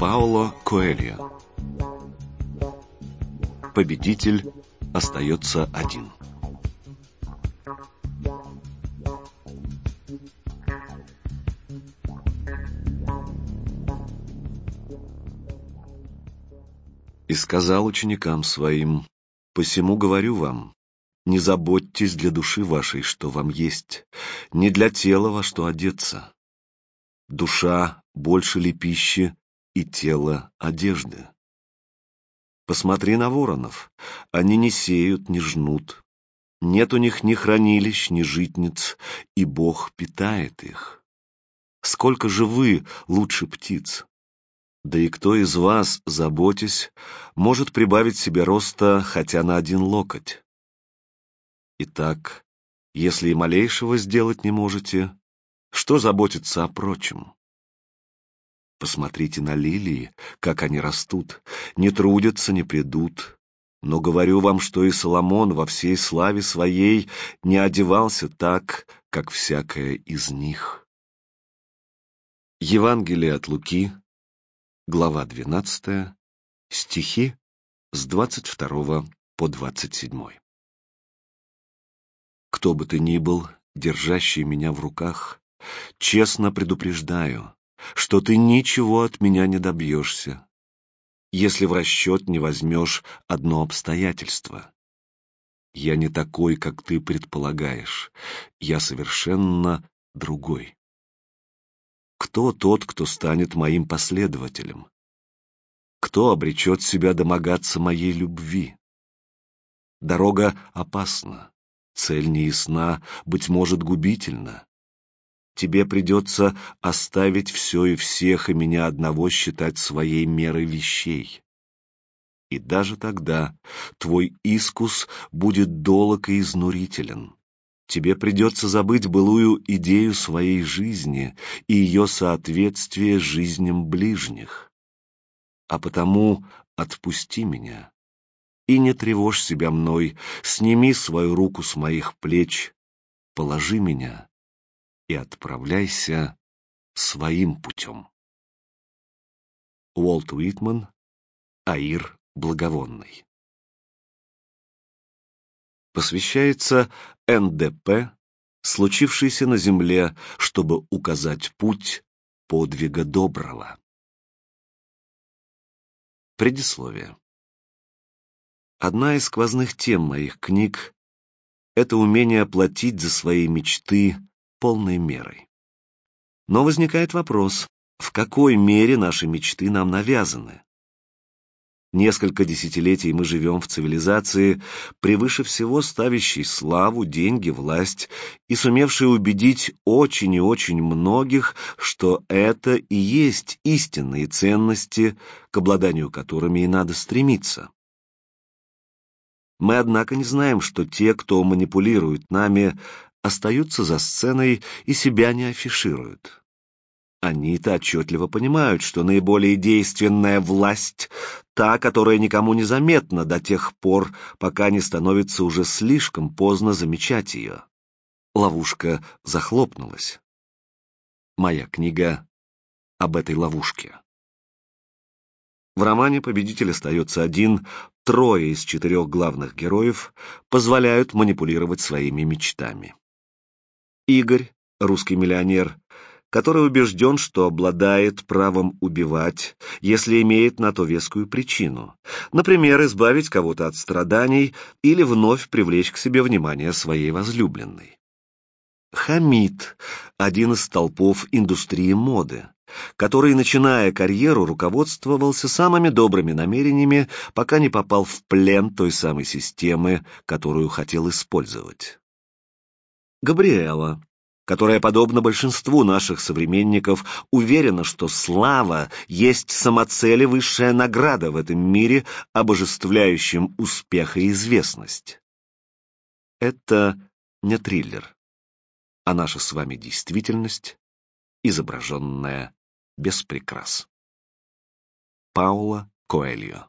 Пауло Коэльо Победитель остается один. И сказал ученикам своим, «Посему говорю вам, не заботьтесь для души вашей, что вам есть, не для тела во что одеться. Душа больше ли пищи и тело одежды? Посмотри на воронов, они не сеют, не жнут, нет у них ни хранилищ, ни житниц, и Бог питает их. Сколько же вы лучше птиц? Да и кто из вас, заботясь, может прибавить себе роста хотя на один локоть? Итак, если и малейшего сделать не можете, что заботиться о прочем? Посмотрите на лилии, как они растут, не трудятся, не придут. Но говорю вам, что и Соломон во всей славе своей не одевался так, как всякая из них. Евангелие от Луки, глава 12, стихи с 22 по 27. Кто бы ты ни был, держащий меня в руках, честно предупреждаю, что ты ничего от меня не добьешься, если в расчет не возьмешь одно обстоятельство. Я не такой, как ты предполагаешь, я совершенно другой. Кто тот, кто станет моим последователем? Кто обречет себя домогаться моей любви? Дорога опасна, цель неясна, быть может, губительна. Тебе придется оставить все и всех, и меня одного считать своей мерой вещей. И даже тогда твой искус будет долог и изнурителен. Тебе придется забыть былую идею своей жизни и ее соответствие жизням ближних. А потому отпусти меня и не тревожь себя мной, сними свою руку с моих плеч, положи меня и отправляйся своим путем. Уолт Уитман, Аир Благовонный посвящается НДП, случившейся на земле, чтобы указать путь подвига доброго. Предисловие. Одна из сквозных тем моих книг — это умение платить за свои мечты полной мерой. Но возникает вопрос, в какой мере наши мечты нам навязаны? Несколько десятилетий мы живем в цивилизации, превыше всего ставящей славу, деньги, власть и сумевшей убедить очень и очень многих, что это и есть истинные ценности, к обладанию которыми и надо стремиться. Мы, однако, не знаем, что те, кто манипулирует нами, остаются за сценой и себя не афишируют. Они-то отчетливо понимают, что наиболее действенная власть — та, которая никому не заметна до тех пор, пока не становится уже слишком поздно замечать ее. Ловушка захлопнулась. Моя книга об этой ловушке. В романе «Победитель остается один», трое из четырех главных героев позволяют манипулировать своими мечтами. Игорь, русский миллионер, который убежден, что обладает правом убивать, если имеет на то вескую причину, например, избавить кого-то от страданий или вновь привлечь к себе внимание своей возлюбленной. Хамид – один из столпов индустрии моды, который, начиная карьеру, руководствовался самыми добрыми намерениями, пока не попал в плен той самой системы, которую хотел использовать. Габриэла которая, подобно большинству наших современников, уверена, что слава есть самоцель и высшая награда в этом мире, обожествляющем успех и известность. Это не триллер, а наша с вами действительность, изображенная без прикрас. Паула Коэльо